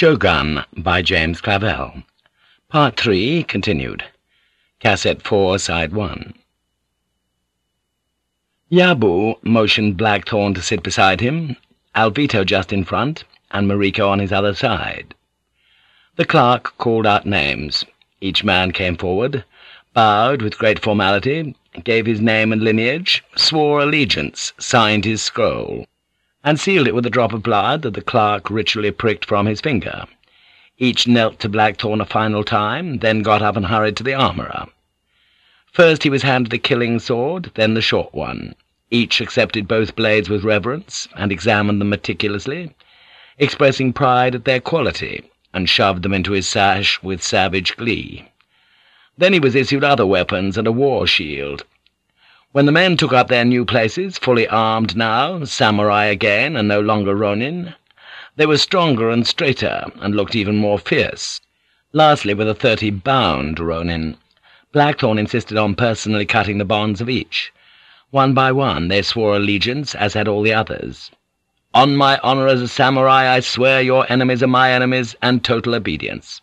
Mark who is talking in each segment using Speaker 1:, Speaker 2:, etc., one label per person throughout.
Speaker 1: Shogun by James Clavell. Part 3 continued. Cassette 4, Side 1. Yabu motioned Blackthorne to sit beside him, Alvito just in front, and Mariko on his other side. The clerk called out names. Each man came forward, bowed with great formality, gave his name and lineage, swore allegiance, signed his scroll, and sealed it with a drop of blood that the clerk ritually pricked from his finger. Each knelt to Blackthorne a final time, then got up and hurried to the armourer. First he was handed the killing sword, then the short one. Each accepted both blades with reverence, and examined them meticulously, expressing pride at their quality, and shoved them into his sash with savage glee. Then he was issued other weapons and a war shield. When the men took up their new places, fully armed now, samurai again, and no longer ronin, they were stronger and straighter, and looked even more fierce. Lastly were the thirty bound ronin, Blackthorne insisted on personally cutting the bonds of each. One by one they swore allegiance, as had all the others. On my honour as a samurai I swear your enemies are my enemies, and total obedience.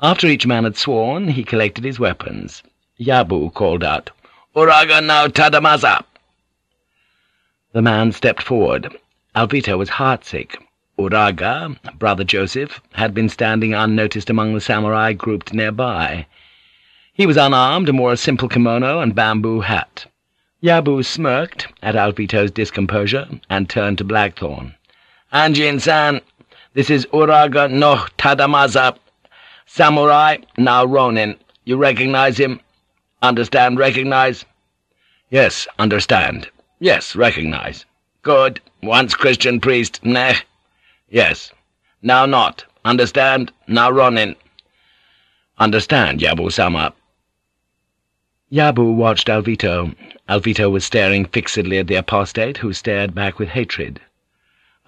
Speaker 1: After each man had sworn, he collected his weapons. Yabu called out, Uraga no Tadamasa! The man stepped forward. Alvito was heartsick. Uraga, Brother Joseph, had been standing unnoticed among the samurai grouped nearby. He was unarmed and wore a simple kimono and bamboo hat. Yabu smirked at Alvito's discomposure and turned to Blackthorne. Anjin-san, this is Uraga no Tadamasa, samurai, now Ronin. You recognize him? Understand, recognize? Yes, understand. Yes, recognize. Good. Once Christian priest, neh? Yes. Now not. Understand? Now Ronin. Understand, Yabu-sama. Yabu watched Alvito. Alvito was staring fixedly at the apostate, who stared back with hatred.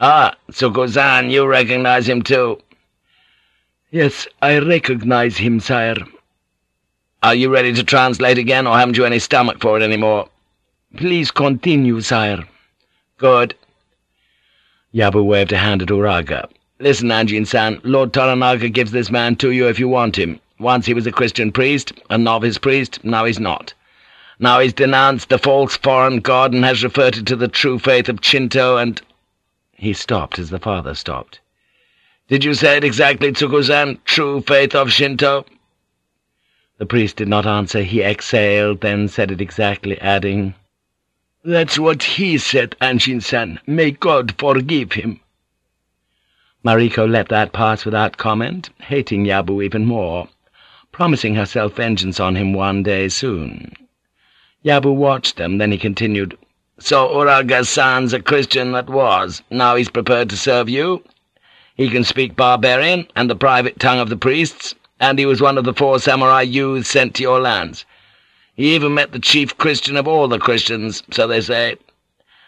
Speaker 1: Ah, Tsukku-san, you recognize him too. Yes, I recognize him, sire. Are you ready to translate again, or haven't you any stomach for it any more? Please continue, sire. Good. Yabu waved a hand at Uraga. Listen, Anjin-san, Lord Toranaga gives this man to you if you want him. Once he was a Christian priest, a novice priest, now he's not. Now he's denounced the false foreign god and has reverted to the true faith of Shinto and— He stopped as the father stopped. Did you say it exactly, Tsukku-san? True faith of Shinto? The priest did not answer. He exhaled, then said it exactly, adding, That's what he said, Anjin-san. May God forgive him. Mariko let that pass without comment, hating Yabu even more promising herself vengeance on him one day soon. Yabu watched them, then he continued, So Uraga-san's a Christian that was. Now he's prepared to serve you. He can speak barbarian and the private tongue of the priests, and he was one of the four samurai youths sent to your lands. He even met the chief Christian of all the Christians, so they say.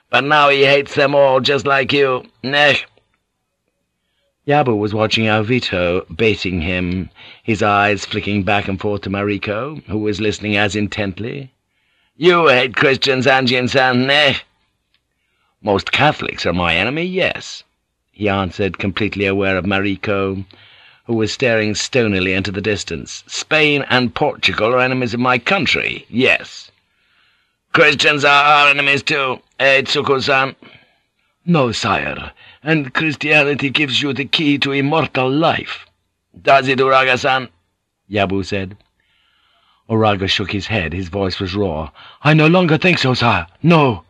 Speaker 1: But now he hates them all just like you. Neh, Yabu was watching Alvito, baiting him, his eyes flicking back and forth to Mariko, who was listening as intently. "'You hate Christians, Anjin-san, eh?' "'Most Catholics are my enemy, yes,' he answered, completely aware of Mariko, who was staring stonily into the distance. "'Spain and Portugal are enemies of my country, yes.' "'Christians are our enemies too, eh, Tsukku-san?' "'No, sire and Christianity gives you the key to immortal life. Does it, Uraga-san? Yabu said. Uraga shook his head. His voice was raw. I no longer think so, sire. No.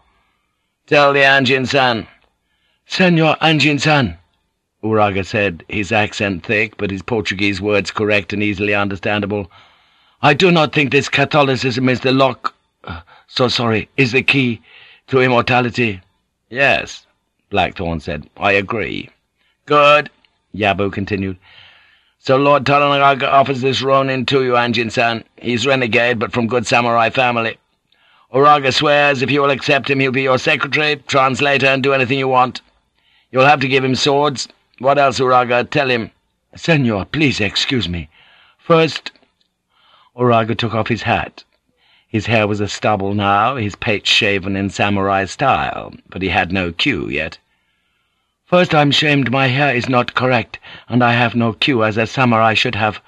Speaker 1: Tell the Anjin-san. Senor Anjin-san, Uraga said, his accent thick, but his Portuguese words correct and easily understandable. I do not think this Catholicism is the lock... Uh, so sorry, is the key to immortality. Yes, Blackthorne said. I agree. Good, Yabu continued. So Lord Toranaga offers this Ronin to you, Anjin-san. He's renegade, but from good samurai family. Uraga swears if you will accept him, he'll be your secretary, translator, and do anything you want. You'll have to give him swords. What else, Uraga? Tell him. Senor, please excuse me. First... Uraga took off his hat. His hair was a stubble now, his pate shaven in samurai style, but he had no queue yet. First I'm shamed my hair is not correct, and I have no queue as a samurai should have.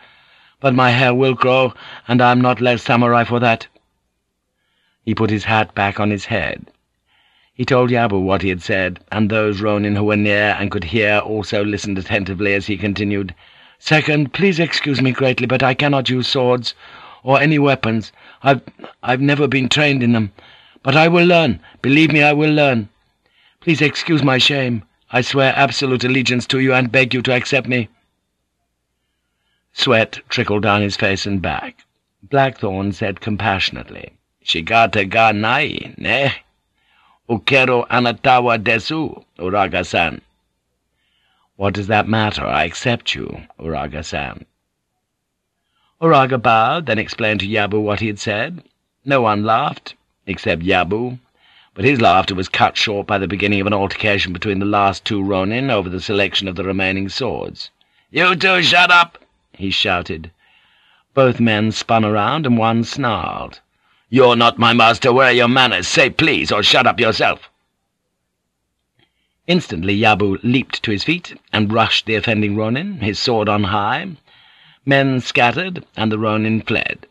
Speaker 1: But my hair will grow, and I am not less samurai for that.' He put his hat back on his head. He told Yabu what he had said, and those Ronin who were near and could hear also listened attentively as he continued. Second, please excuse me greatly, but I cannot use swords, or any weapons. I've, I've never been trained in them. But I will learn. Believe me, I will learn. Please excuse my shame. I swear absolute allegiance to you and beg you to accept me.' Sweat trickled down his face and back. Blackthorne said compassionately, Shigata ga nai, ne? Ukero anatawa desu, Uraga-san. What does that matter? I accept you, Uraga-san. Uraga bowed, then explained to Yabu what he had said. No one laughed, except Yabu, but his laughter was cut short by the beginning of an altercation between the last two Ronin over the selection of the remaining swords. "'You two shut up!' he shouted. Both men spun around, and one snarled. You're not my master, where are your manners? Say please, or shut up yourself.' Instantly Yabu leaped to his feet and rushed the offending Ronin, his sword on high. Men scattered, and the Ronin fled.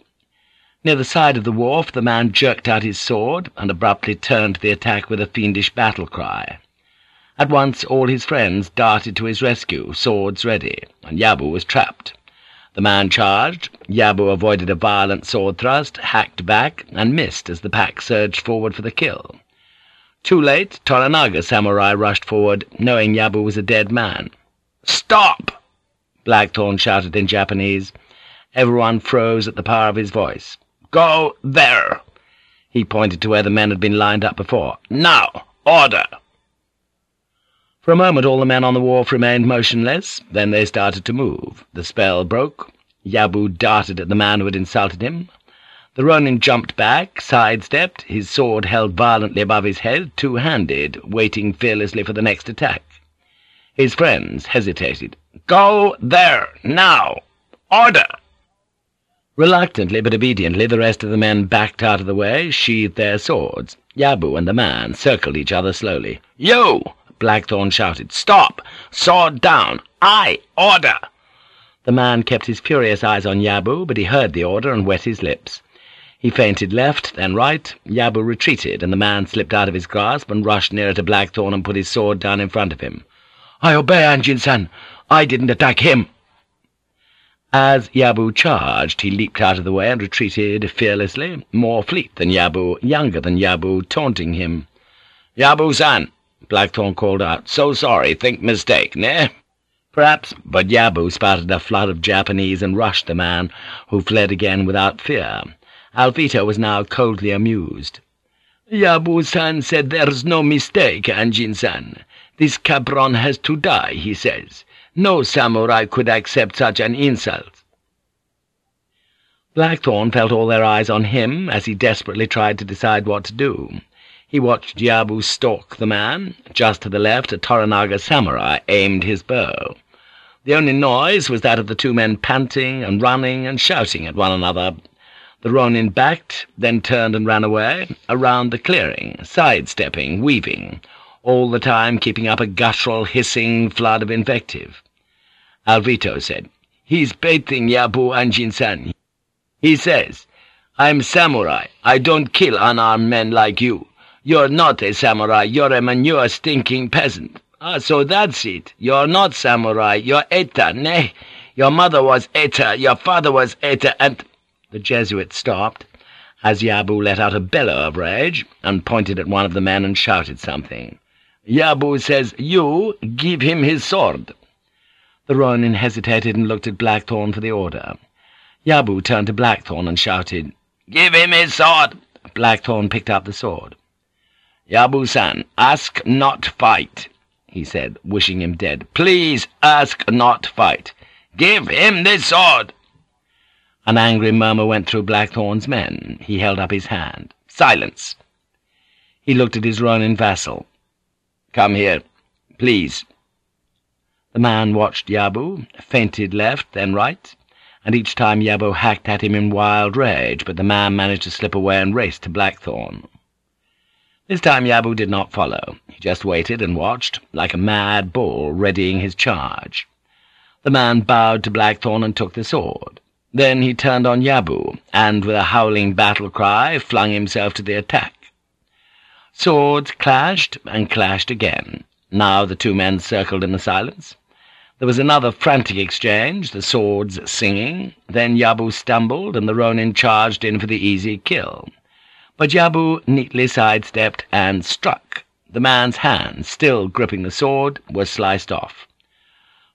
Speaker 1: Near the side of the wharf the man jerked out his sword and abruptly turned to the attack with a fiendish battle-cry. At once all his friends darted to his rescue, swords ready, and Yabu was trapped. The man charged. Yabu avoided a violent sword thrust, hacked back, and missed as the pack surged forward for the kill. Too late, Toranaga samurai rushed forward, knowing Yabu was a dead man. "'Stop!' Blackthorne shouted in Japanese. Everyone froze at the power of his voice. "'Go there!' He pointed to where the men had been lined up before. "'Now! Order!' For a moment all the men on the wharf remained motionless, then they started to move. The spell broke. Yabu darted at the man who had insulted him. The Ronin jumped back, sidestepped, his sword held violently above his head, two-handed, waiting fearlessly for the next attack. His friends hesitated. "'Go there, now! Order!' Reluctantly but obediently the rest of the men backed out of the way, sheathed their swords. Yabu and the man circled each other slowly. "'You!' Blackthorne shouted. "'Stop! Sword down! I order!' The man kept his furious eyes on Yabu, but he heard the order and wet his lips. He feinted left, then right. Yabu retreated, and the man slipped out of his grasp and rushed nearer to Blackthorne and put his sword down in front of him. "'I obey, Anjin-san. I didn't attack him.' As Yabu charged, he leaped out of the way and retreated fearlessly, more fleet than Yabu, younger than Yabu, taunting him. "'Yabu-san!' Blackthorne called out. "'So sorry, think mistake, ne?' Perhaps, but Yabu spouted a flood of Japanese and rushed the man, who fled again without fear. Alvito was now coldly amused. "'Yabu-san said there's no mistake, Anjin-san. This cabron has to die, he says. No samurai could accept such an insult.' Blackthorne felt all their eyes on him as he desperately tried to decide what to do. He watched Yabu stalk the man. Just to the left, a Toranaga samurai aimed his bow. The only noise was that of the two men panting and running and shouting at one another. The Ronin backed, then turned and ran away, around the clearing, sidestepping, weaving, all the time keeping up a guttural, hissing flood of invective. Alvito said, "'He's baiting Yabu Anjin-san. He says, "'I'm samurai. I don't kill unarmed men like you. You're not a samurai, you're a manure stinking peasant. Ah, so that's it. You're not samurai, you're Eta, nay. Your mother was Eta, your father was Eta, and—' The Jesuit stopped, as Yabu let out a bellow of rage, and pointed at one of the men and shouted something. Yabu says, "'You give him his sword.' The Ronin hesitated and looked at Blackthorne for the order. Yabu turned to Blackthorne and shouted, "'Give him his sword!' Blackthorne picked up the sword. "'Yabu-san, ask not fight,' he said, wishing him dead. "'Please ask not fight. Give him this sword!' An angry murmur went through Blackthorne's men. He held up his hand. "'Silence!' He looked at his Ronin vassal. "'Come here, please.' The man watched Yabu, feinted left, then right, and each time Yabu hacked at him in wild rage, but the man managed to slip away and race to Blackthorne. This time Yabu did not follow. He just waited and watched, like a mad bull readying his charge. The man bowed to Blackthorne and took the sword. Then he turned on Yabu, and with a howling battle cry flung himself to the attack. Swords clashed and clashed again. Now the two men circled in the silence. There was another frantic exchange, the swords singing. Then Yabu stumbled, and the Ronin charged in for the easy kill but Yabu neatly sidestepped and struck. The man's hand, still gripping the sword, was sliced off.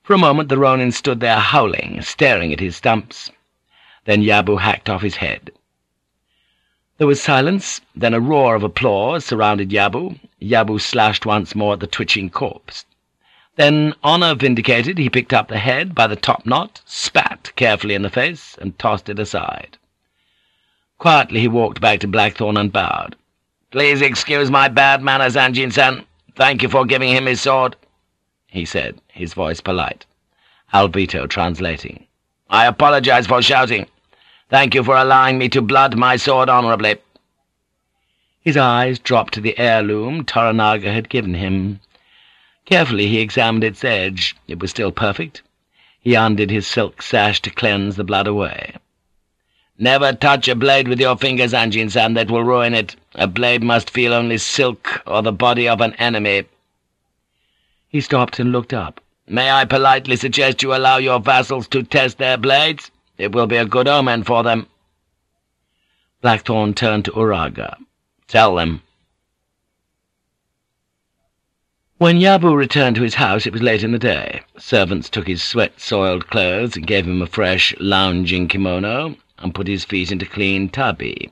Speaker 1: For a moment the Ronin stood there howling, staring at his stumps. Then Yabu hacked off his head. There was silence, then a roar of applause surrounded Yabu. Yabu slashed once more at the twitching corpse. Then, honor vindicated, he picked up the head by the top knot, spat carefully in the face, and tossed it aside. Quietly he walked back to Blackthorne and bowed. "'Please excuse my bad manners, Anjin-san. Thank you for giving him his sword,' he said, his voice polite. Alvito translating. "'I apologize for shouting. Thank you for allowing me to blood my sword honorably.' His eyes dropped to the heirloom Toranaga had given him. Carefully he examined its edge. It was still perfect. He undid his silk sash to cleanse the blood away. Never touch a blade with your fingers, Anjin-san, that will ruin it. A blade must feel only silk or the body of an enemy. He stopped and looked up. May I politely suggest you allow your vassals to test their blades? It will be a good omen for them. Blackthorne turned to Uraga. Tell them. When Yabu returned to his house, it was late in the day. Servants took his sweat-soiled clothes and gave him a fresh, lounging kimono, and put his feet into clean tabi.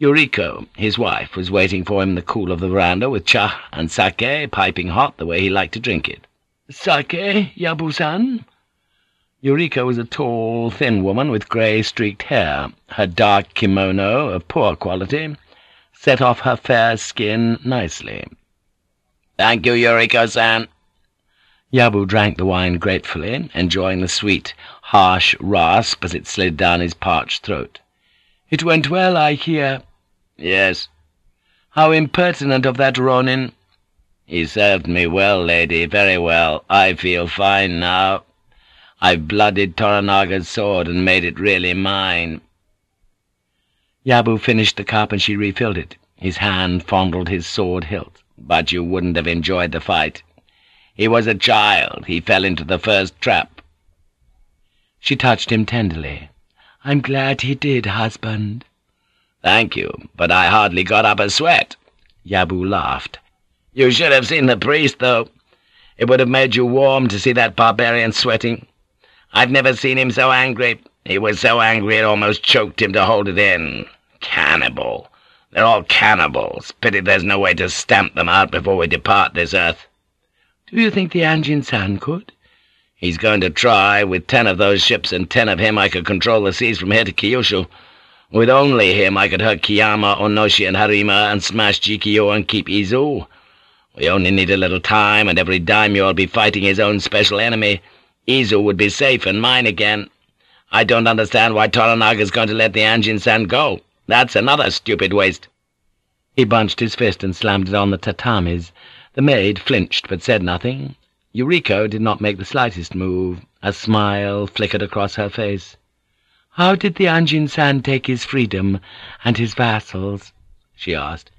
Speaker 1: Yuriko, his wife, was waiting for him in the cool of the veranda with cha and sake piping hot the way he liked to drink it. "'Sake, Yabu-san?' Yuriko was a tall, thin woman with grey-streaked hair. Her dark kimono, of poor quality, set off her fair skin nicely. "'Thank you, Yuriko-san.' Yabu drank the wine gratefully, enjoying the sweet, harsh rasp as it slid down his parched throat. "'It went well, I hear.' "'Yes.' "'How impertinent of that Ronin!' "'He served me well, lady, very well. I feel fine now. I've blooded Toranaga's sword and made it really mine.' Yabu finished the cup and she refilled it. His hand fondled his sword hilt. "'But you wouldn't have enjoyed the fight. He was a child. He fell into the first trap. She touched him tenderly. "'I'm glad he did, husband.' "'Thank you, but I hardly got up a sweat.' Yabu laughed. "'You should have seen the priest, though. It would have made you warm to see that barbarian sweating. I've never seen him so angry. He was so angry it almost choked him to hold it in. Cannibal. They're all cannibals. Pity there's no way to stamp them out before we depart this earth.' "'Do you think the Anjin-san could?' He's going to try. With ten of those ships and ten of him I could control the seas from here to Kyushu. With only him I could hurt Kiyama, Onoshi, and Harima, and smash Jikkyu and keep Izu. We only need a little time, and every daimyo will be fighting his own special enemy. Izu would be safe and mine again. I don't understand why Toranaga's going to let the Anjin-san go. That's another stupid waste.' He bunched his fist and slammed it on the tatamis. The maid flinched but said nothing. Yuriko did not make the slightest move. A smile flickered across her face. "'How did the Anjin-san take his freedom and his vassals?' she asked.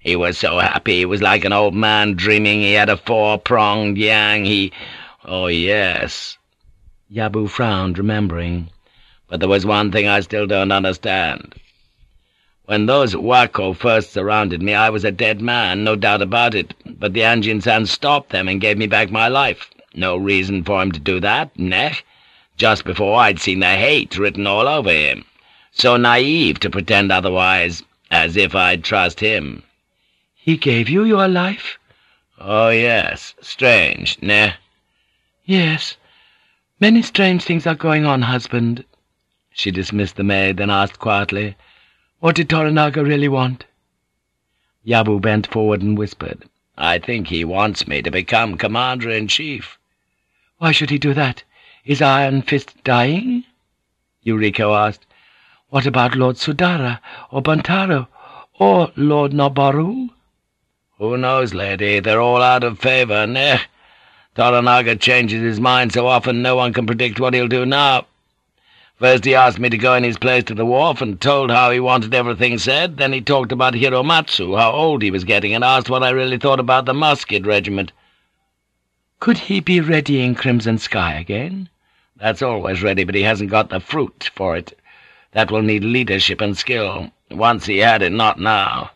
Speaker 1: "'He was so happy. He was like an old man dreaming he had a four-pronged yang. He... Oh, yes.' Yabu frowned, remembering. "'But there was one thing I still don't understand.' When those Wako first surrounded me, I was a dead man, no doubt about it, but the Anjin-san stopped them and gave me back my life. No reason for him to do that, neh? Just before I'd seen the hate written all over him. So naive to pretend otherwise, as if I'd trust him. He gave you your life? Oh, yes. Strange, neh? Yes. Many strange things are going on, husband. She dismissed the maid, then asked quietly, what did Toranaga really want? Yabu bent forward and whispered, I think he wants me to become Commander-in-Chief. Why should he do that? Is Iron Fist dying? Yuriko asked. What about Lord Sudara, or Buntaro, or Lord Noboru? Who knows, lady? They're all out of favour, neh? Toranaga changes his mind so often no one can predict what he'll do now. First he asked me to go in his place to the wharf and told how he wanted everything said. Then he talked about Hiromatsu, how old he was getting, and asked what I really thought about the musket regiment.
Speaker 2: Could he be readying Crimson Sky again?
Speaker 1: That's always ready, but he hasn't got the fruit for it. That will need leadership and skill. Once he had it, not now.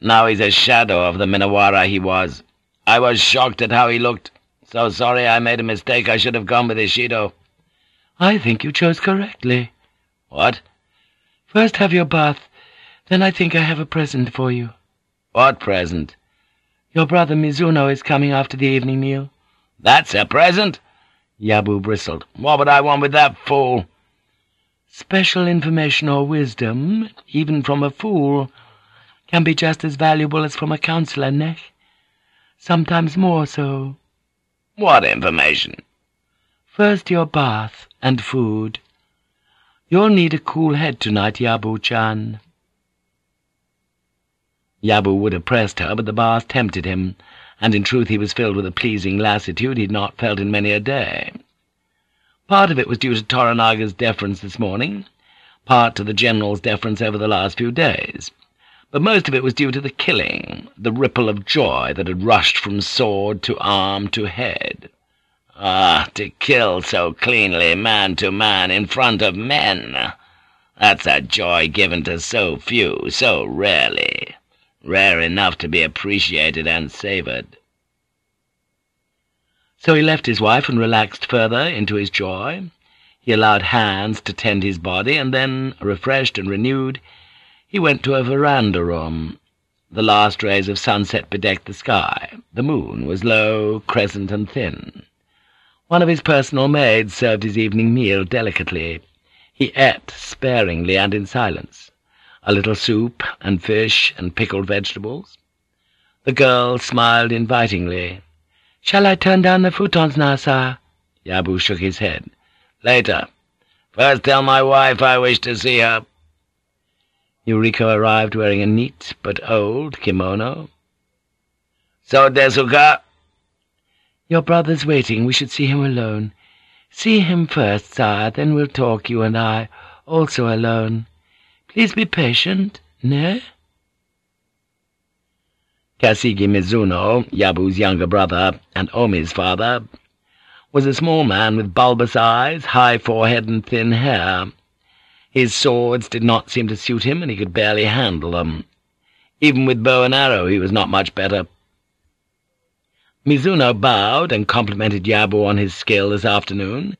Speaker 1: Now he's a shadow of the Minowara he was. I was shocked at how he looked. So sorry I made a mistake. I should have gone with Ishido.
Speaker 2: I think you chose correctly.
Speaker 1: What?
Speaker 2: First have your bath, then I think I have a present for you.
Speaker 1: What present?
Speaker 2: Your brother Mizuno is coming after the evening meal.
Speaker 1: That's a present? Yabu bristled. What would I want with that fool?
Speaker 2: Special information or wisdom, even from a fool, can be just as valuable as from a counselor, Nech. Sometimes more so.
Speaker 1: What information?
Speaker 2: First your bath and food. You'll need a cool head tonight, Yabu-chan.
Speaker 1: Yabu would have pressed her, but the bath tempted him, and in truth he was filled with a pleasing lassitude he had not felt in many a day. Part of it was due to Toranaga's deference this morning, part to the General's deference over the last few days, but most of it was due to the killing, the ripple of joy that had rushed from sword to arm to head. Ah, to kill so cleanly, man to man, in front of men! That's a joy given to so few, so rarely, rare enough to be appreciated and savoured. So he left his wife and relaxed further into his joy. He allowed hands to tend his body, and then, refreshed and renewed, he went to a veranda room. The last rays of sunset bedecked the sky. The moon was low, crescent, and thin. One of his personal maids served his evening meal delicately. He ate sparingly and in silence, a little soup and fish and pickled vegetables. The girl smiled invitingly.
Speaker 2: "'Shall I turn down the futons now, sir?'
Speaker 1: Yabu shook his head. "'Later. First tell my wife I wish to see her.' Yuriko arrived wearing a neat but old kimono. "'So, Desuka?'
Speaker 2: Your brother's waiting. We should see him alone. See him first, sire, then we'll talk, you and I, also alone. Please be patient, ne?
Speaker 1: Kasigi Mizuno, Yabu's younger brother, and Omi's father, was a small man with bulbous eyes, high forehead, and thin hair. His swords did not seem to suit him, and he could barely handle them. Even with bow and arrow he was not much better. Mizuno bowed and complimented Yabu on his skill this afternoon,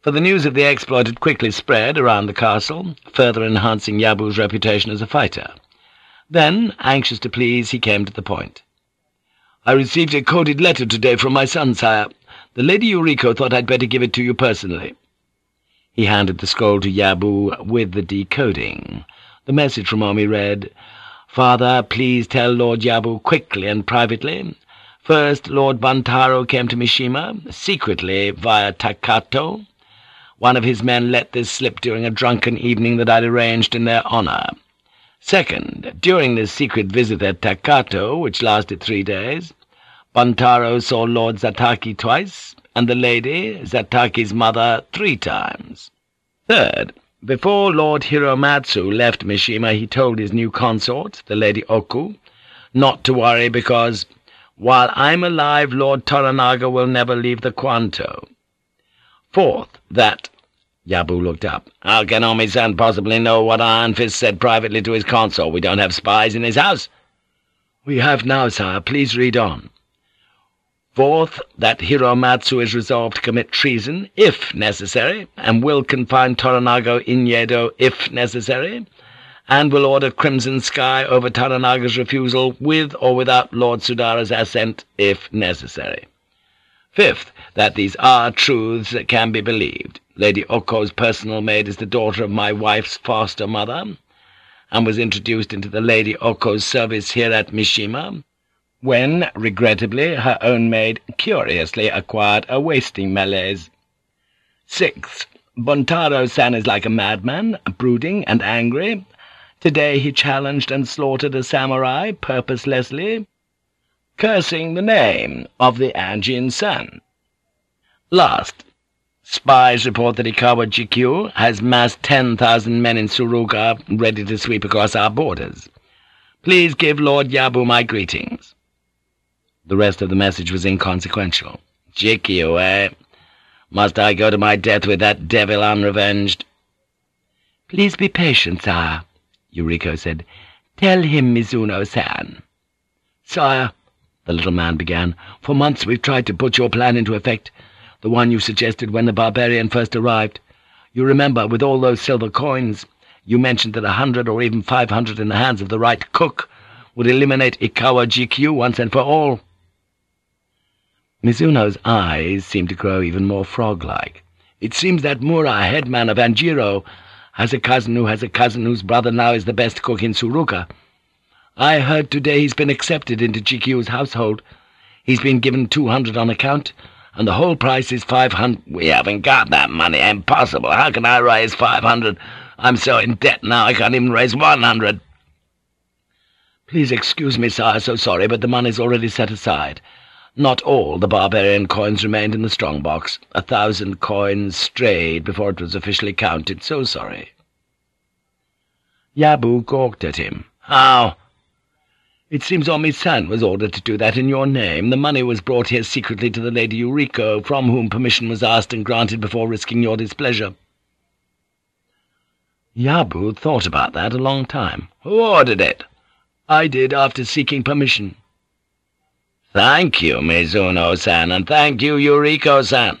Speaker 1: for the news of the exploit had quickly spread around the castle, further enhancing Yabu's reputation as a fighter. Then, anxious to please, he came to the point. "'I received a coded letter today from my son, sire. The Lady Yuriko thought I'd better give it to you personally.' He handed the scroll to Yabu with the decoding. The message from Omi read, "'Father, please tell Lord Yabu quickly and privately First, Lord Buntaro came to Mishima, secretly via Takato. One of his men let this slip during a drunken evening that I'd arranged in their honor. Second, during this secret visit at Takato, which lasted three days, Buntaro saw Lord Zataki twice, and the lady, Zataki's mother, three times. Third, before Lord Hiromatsu left Mishima, he told his new consort, the Lady Oku, not to worry because while I'm alive, Lord Toranaga will never leave the Kwanto. Fourth, that— Yabu looked up. How can Omi-san possibly know what Iron Fist said privately to his consort? We don't have spies in his house. We have now, sire. Please read on. Fourth, that Hiromatsu is resolved to commit treason, if necessary, and will confine Toranaga in Yedo, if necessary, and will order Crimson Sky over Toranaga's refusal, with or without Lord Sudara's assent, if necessary. Fifth, that these are truths that can be believed. Lady Oko's personal maid is the daughter of my wife's foster mother, and was introduced into the Lady Oko's service here at Mishima, when, regrettably, her own maid curiously acquired a wasting malaise. Sixth, Buntaro-san is like a madman, brooding and angry, Today he challenged and slaughtered a samurai, purposelessly. cursing the name of the Anjin San. Last, spies report that Ikawa Jikkyu has massed 10,000 men in Suruga ready to sweep across our borders. Please give Lord Yabu my greetings. The rest of the message was inconsequential. Jikkyu, eh? Must I go to my death with that devil unrevenged?
Speaker 2: Please be patient, sire, Yuriko said. Tell him Mizuno-san.
Speaker 1: Sire, the little man began, for months we've tried to put your plan into effect, the one you suggested when the barbarian first arrived. You remember, with all those silver coins, you mentioned that a hundred or even five hundred in the hands of the right cook would eliminate Ikawa Jikkyu once and for all. Mizuno's eyes seemed to grow even more frog-like. It seems that Mura, headman of Anjiro, has a cousin who has a cousin whose brother now is the best cook in Suruga. I heard today he's been accepted into Jikkyu's household. He's been given two hundred on account, and the whole price is five hundred. We haven't got that money. Impossible. How can I raise five hundred? I'm so in debt now I can't even raise one hundred. Please excuse me, sire, so sorry, but the money's already set aside. Not all the barbarian coins remained in the strongbox. A thousand coins strayed before it was officially counted. So sorry. Yabu gawked at him. How? It seems Omi-san was ordered to do that in your name. The money was brought here secretly to the Lady Yuriko, from whom permission was asked and granted before risking your displeasure. Yabu thought about that a long time. Who ordered it? I did, after seeking permission. Thank you, Mizuno-san, and thank you, Yuriko-san.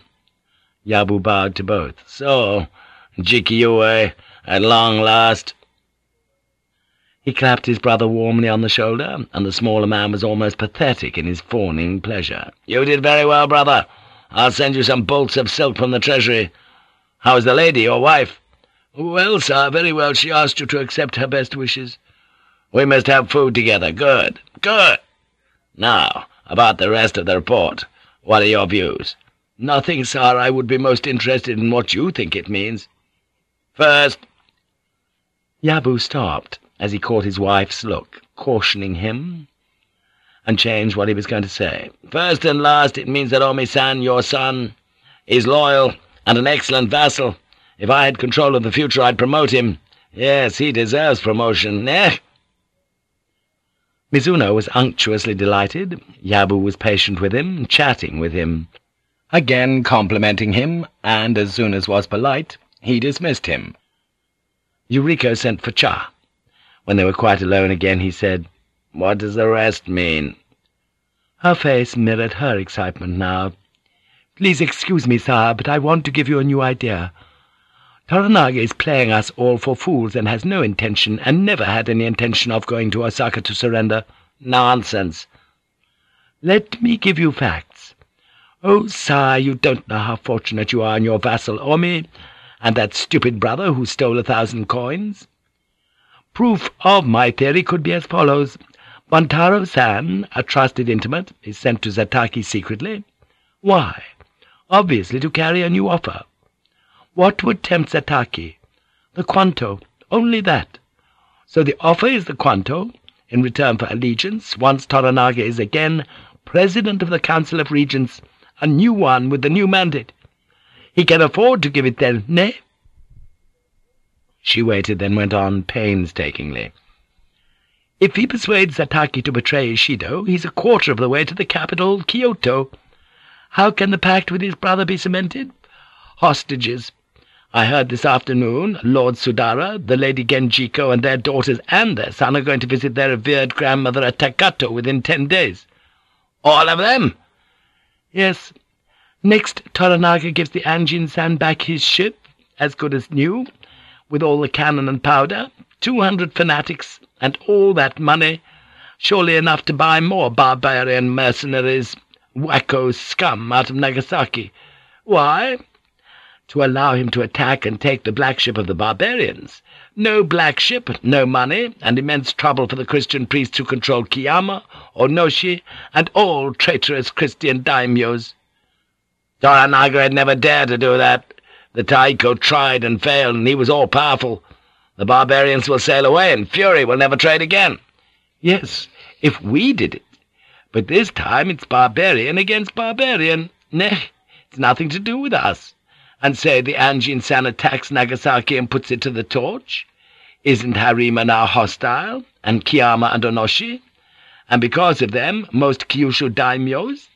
Speaker 1: Yabu bowed to both. So, Jikkyu, at long last. He clapped his brother warmly on the shoulder, and the smaller man was almost pathetic in his fawning pleasure. You did very well, brother. I'll send you some bolts of silk from the treasury. How is the lady, your wife? Well, sir, very well. She asked you to accept her best wishes. We must have food together. Good, good. Now, about the rest of the report. What are your views? Nothing, sir. I would be most interested in what you think it means. First... Yabu stopped as he caught his wife's look, cautioning him, and changed what he was going to say. First and last, it means that Omi-san, your son, is loyal and an excellent vassal. If I had control of the future, I'd promote him. Yes, he deserves promotion. Eh? Mizuno was unctuously delighted. Yabu was patient with him, chatting with him. Again complimenting him, and as soon as was polite, he dismissed him. Yuriko sent for Cha. When they were quite alone again, he said, "'What does the rest mean?' Her face mirrored her excitement now. "'Please excuse me, sir, but I want to give you a new idea. Toranaga is playing us all for fools and has no intention, and never had any intention of going to Osaka to surrender. Nonsense. Let me give you facts. Oh, sire, you don't know how fortunate you are in your vassal Omi, and that stupid brother who stole a thousand coins. Proof of my theory could be as follows. Buntaro-san, a trusted intimate, is sent to Zataki secretly. Why? Obviously to carry a new offer. What would tempt Zataki? The Kwanto, only that. So the offer is the Kwanto, in return for allegiance, once Toranaga is again President of the Council of Regents, a new one with the new mandate. He can afford to give it then, nay? She waited, then went on painstakingly. If he persuades Zataki to betray Ishido, he's a quarter of the way to the capital, Kyoto. How can the pact with his brother be cemented? Hostages, I heard this afternoon Lord Sudara, the Lady Genjiko, and their daughters and their son are going to visit their revered grandmother at Takato within ten days. All of them? Yes. Next, Toranaga gives the Anjin-san back his ship, as good as new, with all the cannon and powder, two hundred fanatics, and all that money, surely enough to buy more barbarian mercenaries, wako scum out of Nagasaki. Why? To allow him to attack and take the black ship of the barbarians. No black ship, no money, and immense trouble for the Christian priests who control Kiyama, Onoshi, and all traitorous Christian daimyos. Toranaga had never dared to do that. The Taiko tried and failed, and he was all-powerful. The barbarians will sail away, and Fury will never trade again. Yes, if we did it.
Speaker 2: But this time it's barbarian against barbarian. Nah, it's nothing to do with us. And say the Anjin-san attacks Nagasaki and puts it to the torch? Isn't Harima now hostile, and Kiyama and Onoshi? And because of them, most Kyushu daimyos?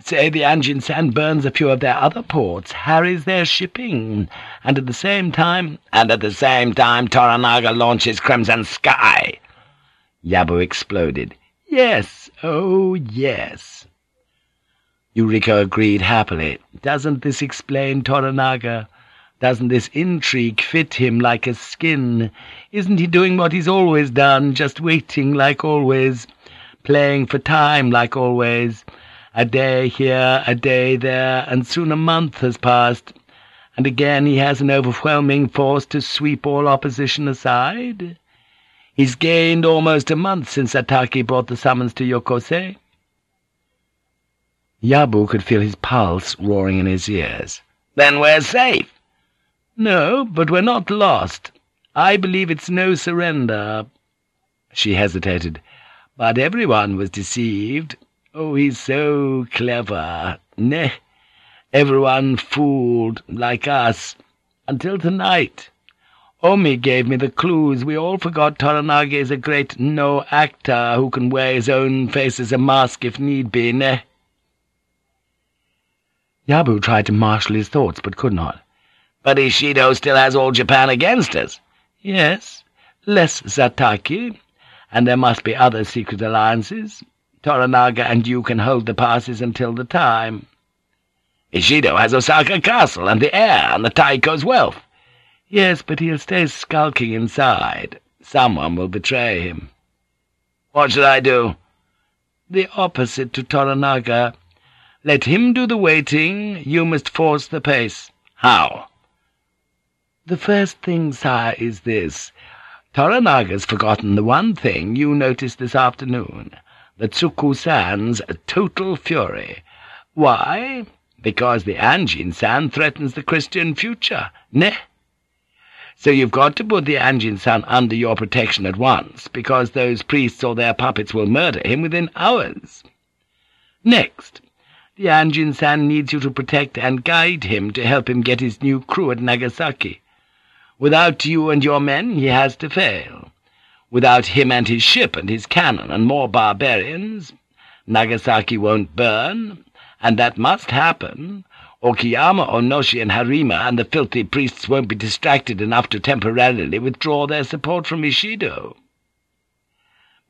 Speaker 2: Say the Anjin-san burns a few of their other ports, harries their shipping, and at the same time—
Speaker 1: And at the same time Toranaga launches Crimson Sky! Yabu exploded.
Speaker 2: Yes, oh yes. Yuriko agreed happily. Doesn't this explain Toranaga? Doesn't this intrigue fit him like a skin? Isn't he doing what he's always done, just waiting like always, playing for time like always? A day here, a day there, and soon a month has passed, and again he has an overwhelming force to sweep all opposition aside? He's gained almost a month since Zataki brought the summons to Yokose. Yabu could feel his pulse roaring in his ears.
Speaker 1: Then we're safe.
Speaker 2: No, but we're not lost. I believe it's no surrender. She hesitated. But everyone was deceived. Oh, he's so clever. Neh, everyone fooled, like us, until tonight. Omi gave me the clues. We all forgot Toranaga is a great Noh-actor who can wear his own face as a mask if need be, neh? Yabu tried to marshal his thoughts, but could not.
Speaker 1: But Ishido still has all Japan against us.
Speaker 2: Yes, less Zataki, and there must be other secret alliances. Toranaga and you can hold the passes until the time.
Speaker 1: Ishido has Osaka Castle, and the heir, and the Taiko's wealth.
Speaker 2: Yes, but he'll stay skulking inside. Someone will betray him.
Speaker 1: What should I do?
Speaker 2: The opposite to Toranaga. Let him do the waiting, you must force the pace.
Speaker 1: How?
Speaker 2: The first thing, sire, is this. Toranaga's forgotten the one thing you noticed this afternoon, the Tsukku-san's total fury. Why? Because the Anjin-san threatens the Christian future, ne? So you've got to put the Anjin-san under your protection at once, because those priests or their puppets will murder him within hours. Next, the Anjin-san needs you to protect and guide him to help him get his new crew at Nagasaki. Without you and your men, he has to fail. Without him and his ship and his cannon and more barbarians, Nagasaki won't burn, and that must happen, or Kiyama, Onoshi, and Harima and the filthy priests won't be distracted enough to temporarily withdraw their support from Ishido.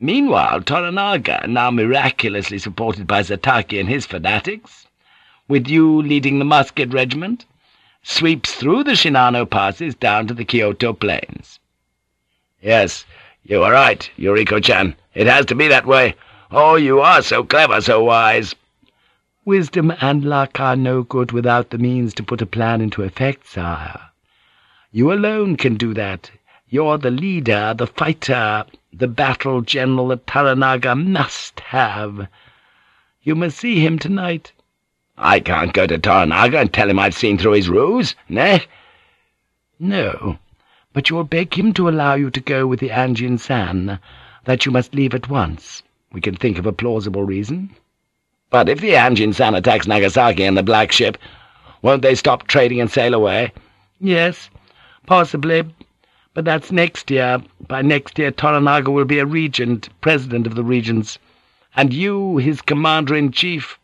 Speaker 2: Meanwhile, Toranaga, now miraculously supported by Zataki and his fanatics, with you leading the musket regiment, sweeps through the Shinano passes down to the Kyoto plains.
Speaker 1: Yes, you are right, Yuriko-chan. It has to be that way. Oh, you are so clever, so wise.
Speaker 2: Wisdom and luck are no good without the means to put a plan into effect, sire. You alone can do that. You're the leader, the fighter, the battle general that Toranaga must have. You must see him tonight.
Speaker 1: I can't go to Toranaga and tell him I've seen through his ruse, ne?
Speaker 2: No, but you'll beg him to allow you to go with the Anjin-san, that you must leave at once. We can think of a plausible reason.
Speaker 1: But if the Anjin-san attacks Nagasaki and the Black Ship, won't they stop trading and sail away?
Speaker 2: Yes, possibly, but that's next year. By next year Toranaga will be a regent, president of the regents, and you, his commander-in-chief.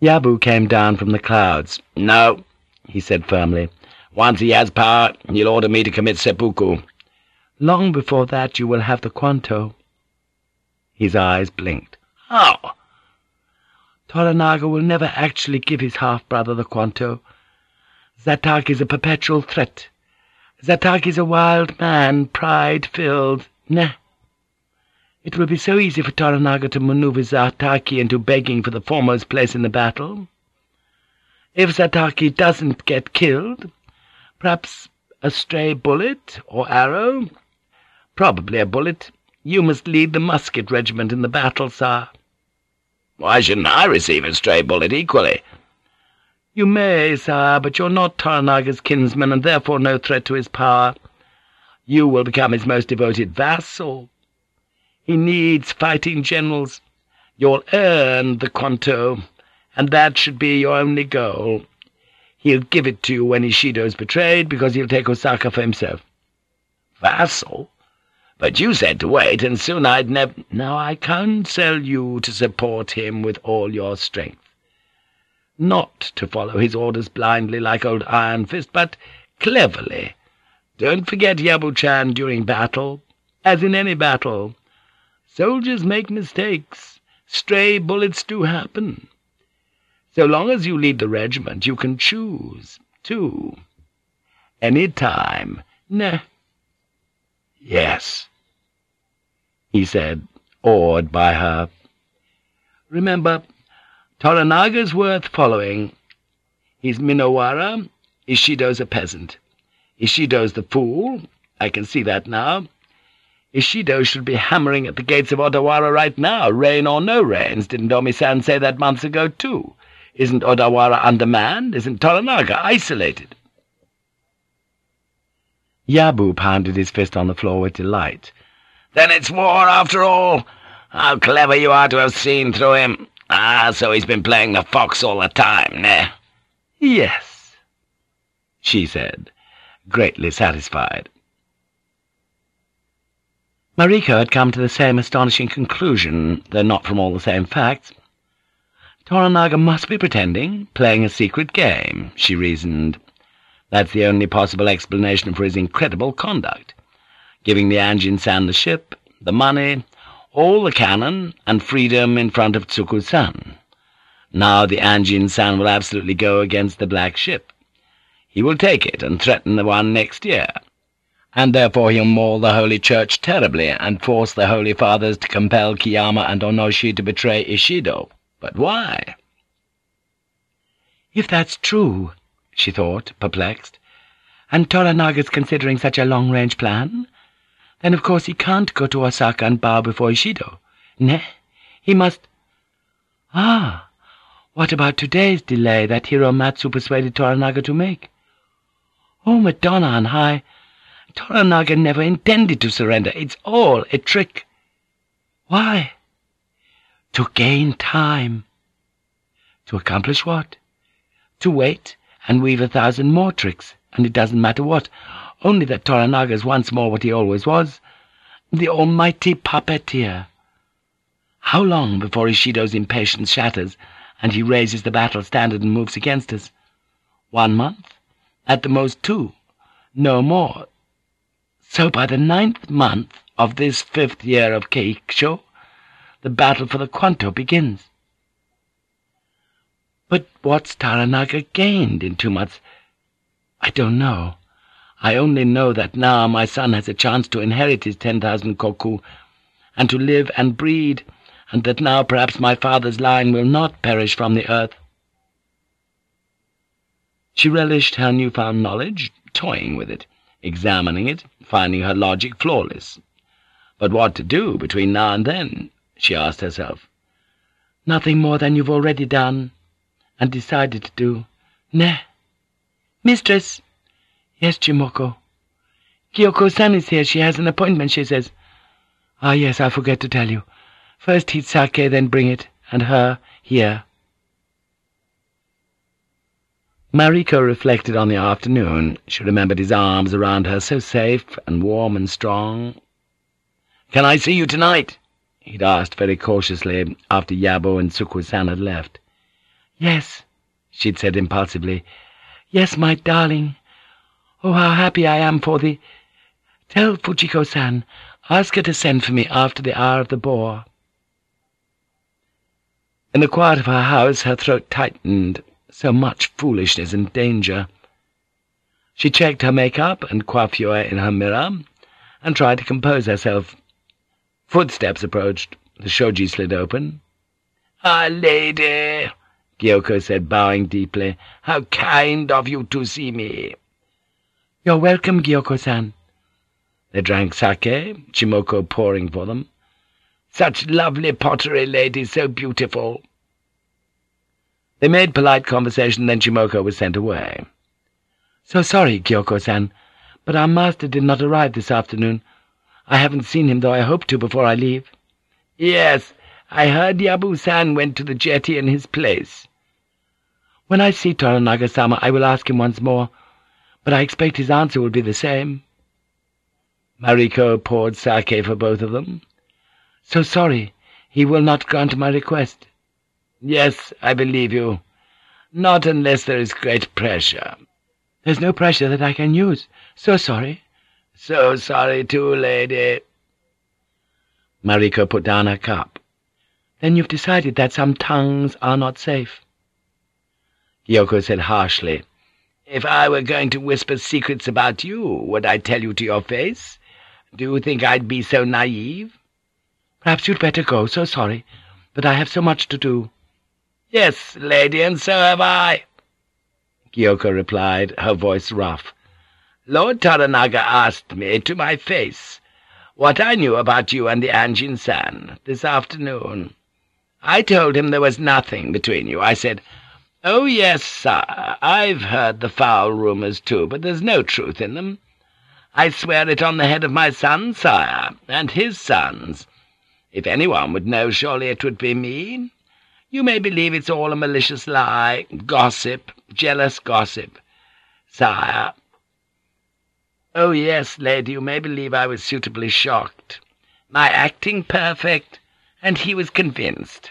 Speaker 2: Yabu came down from the clouds.
Speaker 1: No, he said firmly. Once he has power, he'll order me to commit seppuku.
Speaker 2: Long before that you will have the Kwanto. His eyes blinked.
Speaker 1: How?
Speaker 2: Toranaga will never actually give his half-brother the Kwanto. Zataki's a perpetual threat. Zataki's a wild man, pride-filled. Nah. It will be so easy for Toranaga to maneuver Zataki into begging for the foremost place in the battle. If Zataki doesn't get killed, perhaps a stray bullet or arrow, probably a bullet, you must lead the musket regiment in the battle, sir.
Speaker 1: Why shouldn't I receive a stray bullet equally?
Speaker 2: You may, sire, but you're not Toranaga's kinsman, and therefore no threat to his power. You will become his most devoted vassal. He needs fighting generals. You'll earn the Kwanto, and that should be your only goal. He'll give it to you when Ishido's betrayed, because he'll take Osaka for himself.
Speaker 1: Vassal? But you said to wait, and soon I'd never—
Speaker 2: Now I counsel you to support him with all your strength. Not to follow his orders blindly like old Iron Fist, but cleverly. Don't forget Yabu-chan during battle, as in any battle. Soldiers make mistakes. Stray bullets do happen. So long as you lead the regiment, you can choose, too. Any time. Nah.
Speaker 1: Yes,
Speaker 2: he said, awed by her. Remember, Toranaga's worth following. He's Minowara, Ishido's a peasant. Ishido's the fool, I can see that now. Ishido should be hammering at the gates of Odawara right now, rain or no rains. Didn't Omi-san say that months ago, too? Isn't Odawara undermanned? Isn't Toranaga isolated? Yabu pounded his fist on the floor with delight.
Speaker 1: Then it's war after all. How clever you are to have seen through him. Ah, so he's been playing the fox all the time, ne?
Speaker 2: Yes, she said, greatly satisfied. Mariko had come to the same astonishing conclusion, though not from all the same facts. Toranaga must be pretending, playing a secret game, she reasoned. That's the only possible explanation for his incredible conduct. Giving the Anjin-san the ship, the money, all the cannon, and freedom in front of Tsukku-san. Now the Anjin-san will absolutely go against the black ship. He will take it and threaten the one next year and therefore he'll maul the Holy Church terribly and force the Holy Fathers to compel Kiyama and Onoshi to betray Ishido. But why? If that's true, she thought, perplexed, and Toranaga's considering such a long-range plan, then of course he can't go to Osaka and bow before Ishido. Ne, he must... Ah, what about today's delay that Hiromatsu persuaded Toranaga to make? Oh, Madonna on high... Toranaga never intended to surrender. It's all a trick. Why? To gain time. To accomplish what? To wait and weave a thousand more tricks, and it doesn't matter what, only that Toranaga is once more what he always was, the almighty puppeteer. How long before Ishido's impatience shatters, and he raises the battle standard and moves against us? One month? At the most two. No more. So by the ninth month of this fifth year of Keicho, the battle for the Kwanto begins. But what's Toranaga gained in two months? I don't know. I only know that now my son has a chance to inherit his ten thousand koku, and to live and breed, and that now perhaps my father's line will not perish from the earth. She relished her newfound knowledge, toying with it examining it, finding her logic flawless. But what to do between now and then, she asked herself. Nothing more than you've already done, and decided to do. Ne. Mistress. Yes, Chimoko. Gyoko-san is here. She has an appointment, she says. Ah, yes, I forget to tell you. First heat sake, then bring it, and her here. Mariko reflected on the afternoon. She remembered his arms around her, so safe and warm and strong. "'Can I see you tonight?' he'd asked very cautiously after Yabu and Tsukku-san had left. "'Yes,' she'd said impulsively. "'Yes, my darling. Oh, how happy I am for thee. Tell Fujiko-san, ask her to send for me after the hour of the boar.' In the quiet of her house her throat tightened so much foolishness and danger. She checked her make-up and coiffure in her mirror, and tried to compose herself. Footsteps approached. The shoji slid open. "'Ah, lady!' Gyoko said, bowing deeply. "'How kind of you to see me!' "'You're welcome, Gyoko-san.' They drank sake, Chimoko pouring for them. "'Such lovely pottery, lady, so beautiful!' They made polite conversation, then Chimoko was sent away. "'So sorry, Gyoko-san, but our master did not arrive this afternoon. I haven't seen him, though I hope to before I leave. Yes, I heard Yabu-san went to the jetty in his place. When I see Toranaga-sama, I will ask him once more, but I expect his answer will be the same. Mariko poured sake for both of them. So sorry, he will not grant my request. Yes, I believe you. Not unless there is great pressure. There's no pressure that I can use. So sorry. So sorry too, lady. Mariko put down her cup. Then you've decided that some tongues are not safe. Gyoko said harshly, If I were going to whisper secrets about you, would I tell you to your face? Do you think I'd be so naive? Perhaps you'd better go, so sorry, but I have so much to do. Yes, lady, and so have I. Gyoko replied, her voice rough. Lord Toranaga asked me to my face what I knew about you and the Anjin-san this afternoon. I told him there was nothing between you. I said, Oh, yes, sir, I've heard the foul rumours too, but there's no truth in them. I swear it on the head of my son, sire, and his sons. If anyone would know, surely it would be me. You may believe it's all a malicious lie, gossip, jealous gossip. Sire, Oh, yes, lady, you may believe I was suitably shocked. My acting perfect, and he was convinced.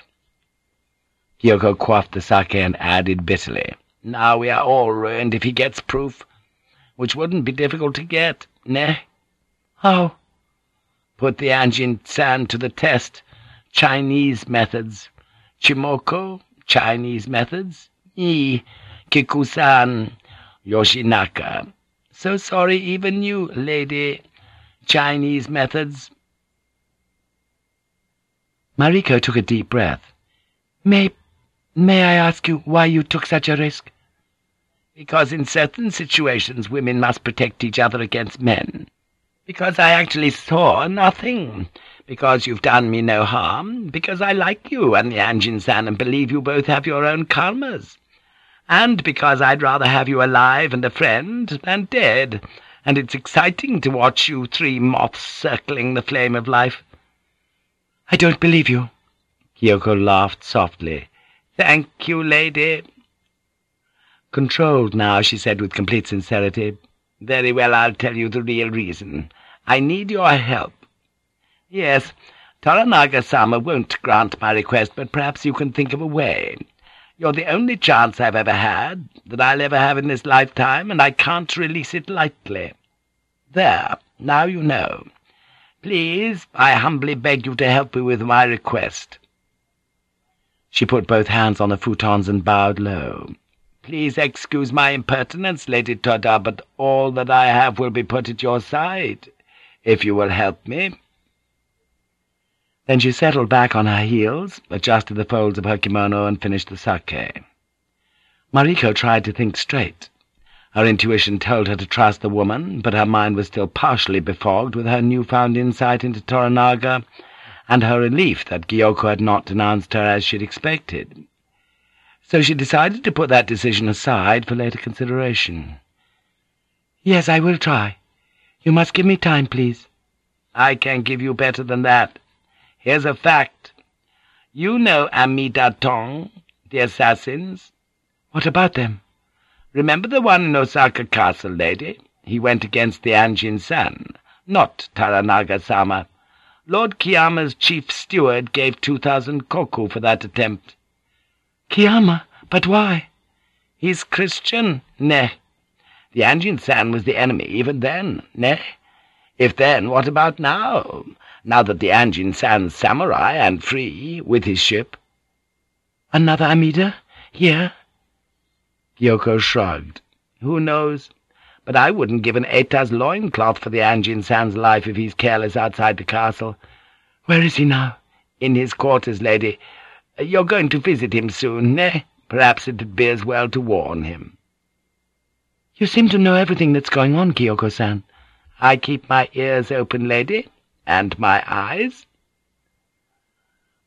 Speaker 2: Gyoko quaffed the sake and added bitterly, Now we are all ruined if he gets proof, which wouldn't be difficult to get, ne? How? Put the Anjin-san to the test. Chinese methods. Chimoko, Chinese methods. Yi, Kiku-san, Yoshinaka. So sorry, even you, lady. Chinese methods. Mariko took a deep breath. May May I ask you why you took such a risk? Because in certain situations women must protect each other against men. Because I actually saw nothing. Because you've done me no harm. Because I like you and the Anjin-san and believe you both have your own karmas. And because I'd rather have you alive and a friend than dead, and it's exciting to watch you three moths circling the flame of life. I don't believe you. Gyoko laughed softly. Thank you, lady. Controlled now, she said with complete sincerity. Very well, I'll tell you the real reason. I need your help. Yes, Toranaga-sama won't grant my request, but perhaps you can think of a way. You're the only chance I've ever had, that I'll ever have in this lifetime, and I can't release it lightly. There, now you know. Please, I humbly beg you to help me with my request. She put both hands on the futons and bowed low. Please excuse my impertinence, Lady Toda, but all that I have will be put at your side, if you will help me.' Then she settled back on her heels, adjusted the folds of her kimono, and finished the sake. Mariko tried to think straight. Her intuition told her to trust the woman, but her mind was still partially befogged with her newfound insight into Toranaga, and her relief that Gyoko had not denounced her as she'd expected. So she decided to put that decision aside for later consideration. "'Yes, I will try. You must give me time, please.' "'I can give you better than that. Here's a fact. You know Amida Tong, the assassins?' "'What about them?' "'Remember the one in Osaka Castle, lady? He went against the Anjin-san, not Toranaga-sama.' Lord Kiyama's chief steward gave two thousand koku for that attempt. Kiyama? But why? He's Christian, ne? The Anjin-san was the enemy even then, ne? If then, what about now? Now that the Anjin-san's samurai and free, with his ship. Another Amida? Here? Gyoko shrugged. Who knows? But I wouldn't give an Eta's loincloth for the Anjin-san's life if he's careless outside the castle. Where is he now? In his quarters, lady. You're going to visit him soon, eh? Perhaps it'd be as well to warn him. You seem to know everything that's going on, Gyoko-san. I keep my ears open, lady, and my eyes.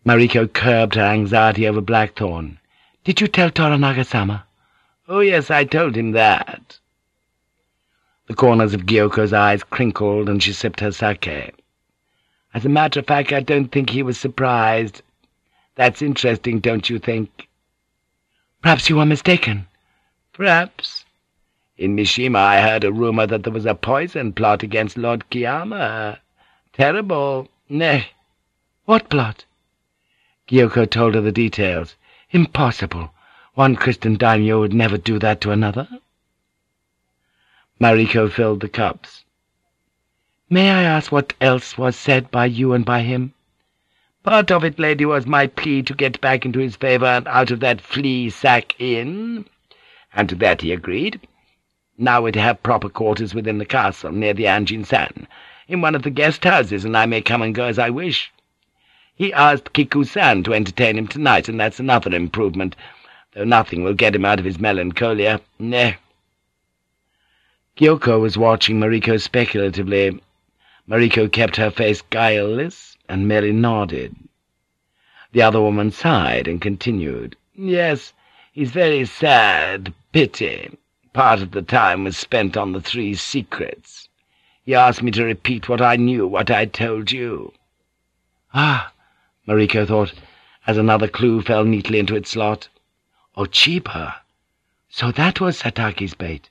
Speaker 2: Mariko curbed her anxiety over Blackthorne. Did you tell Toranaga-sama? Oh, yes, I told him that. The corners of Gyoko's eyes crinkled, and she sipped her sake. As a matter of fact, I don't think he was surprised. That's interesting, don't you think? Perhaps you were mistaken. Perhaps. In Mishima I heard a rumor that there was a poison plot against Lord Kiyama. Terrible. Nay. What plot? Gyoko told her the details. Impossible. One Christian daimyo would never do that to another. Mariko filled the cups. May I ask what else was said by you and by him? Part of it, lady, was my plea to get back into his favour and out of that flea-sack inn, and to that he agreed. Now we're to have proper quarters within the castle, near the Anjin-san, in one of the guest-houses, and I may come and go as I wish. He asked Kiku-san to entertain him tonight, and that's another improvement, though nothing will get him out of his melancholia. Nah. Gyoko was watching Mariko speculatively. Mariko kept her face guileless and merely nodded. The other woman sighed and continued, Yes, he's very sad, pity. Part of the time was spent on the three secrets. He asked me to repeat what I knew, what I told you. Ah, Mariko thought, as another clue fell neatly into its slot. Ochiba. So that was Zataki's bait.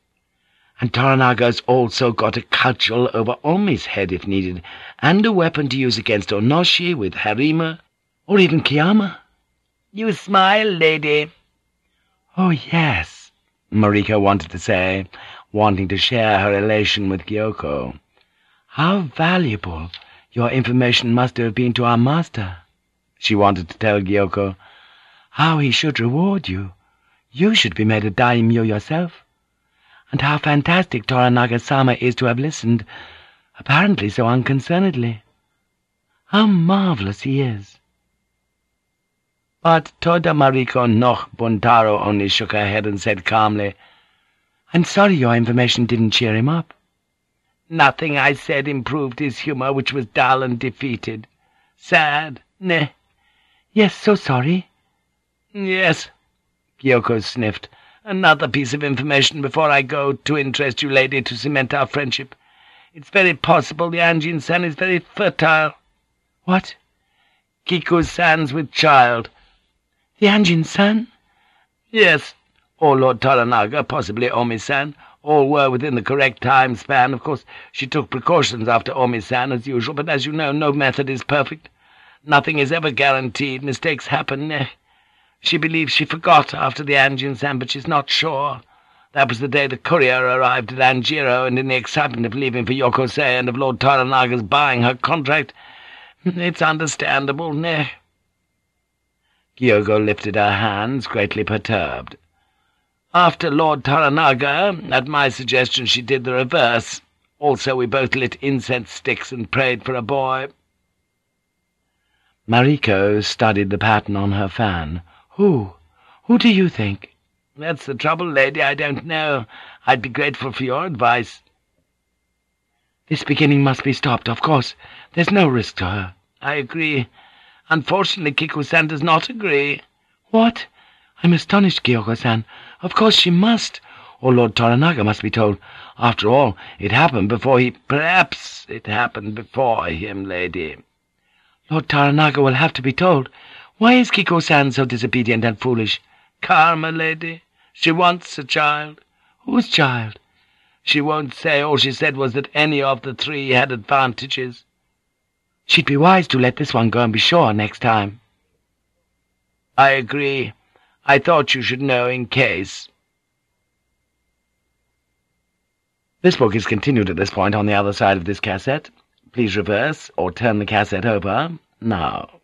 Speaker 2: And Toranaga's also got a cudgel over Omi's head if needed, and a weapon to use against Onoshi with Harima, or even Kiyama. You smile, lady. Oh, yes, Mariko wanted to say, wanting to share her elation with Gyoko. How valuable your information must have been to our master, she wanted to tell Gyoko. How he should reward you. You should be made a daimyo yourself and how fantastic Toranaga-sama is to have listened, apparently so unconcernedly. How marvellous he is. But Toda Mariko noh Buntaro only shook her head and said calmly, I'm sorry your information didn't cheer him up. Nothing I said improved his humour, which was dull and defeated. Sad, ne? Yes, so sorry. Yes, Gyoko sniffed. Another piece of information before I go to interest you, lady, to cement our friendship. It's very possible the Anjin-san is very fertile. What? Kiku-san's with child. The Anjin-san? Yes, or Lord Toranaga, possibly Omi-san. All were within the correct time span. Of course, she took precautions after Omi-san, as usual, but as you know, no method is perfect. Nothing is ever guaranteed. Mistakes happen. Eh? She believes she forgot after the Anjin-san, but she's not sure. That was the day the courier arrived at Anjiro, and in the excitement of leaving for Yokosei and of Lord Toranaga's buying her contract, it's understandable, ne? Gyoko lifted her hands, greatly perturbed. After Lord Toranaga, at my suggestion she did the reverse. Also we both lit incense sticks and prayed for a boy. Mariko studied the pattern on her fan. Who? Who do you think? That's the trouble, lady. I don't know. I'd be grateful for your advice. This beginning must be stopped, of course. There's no risk to her. I agree. Unfortunately, Kiku-san does not agree. What? I'm astonished, Gyoko-san. Of course she must. Or Lord Toranaga must be told. After all, it happened before he... Perhaps it happened before him, lady. Lord Toranaga will have to be told. Why is Kiku-san so disobedient and foolish? Karma, lady. She wants a child. Whose child? She won't say. All she said was that any of the three had advantages. She'd be wise to let this one go and be sure next time. I agree. I thought you should know in case. This book is continued at this point on the other side of this cassette. Please reverse or turn the cassette over now.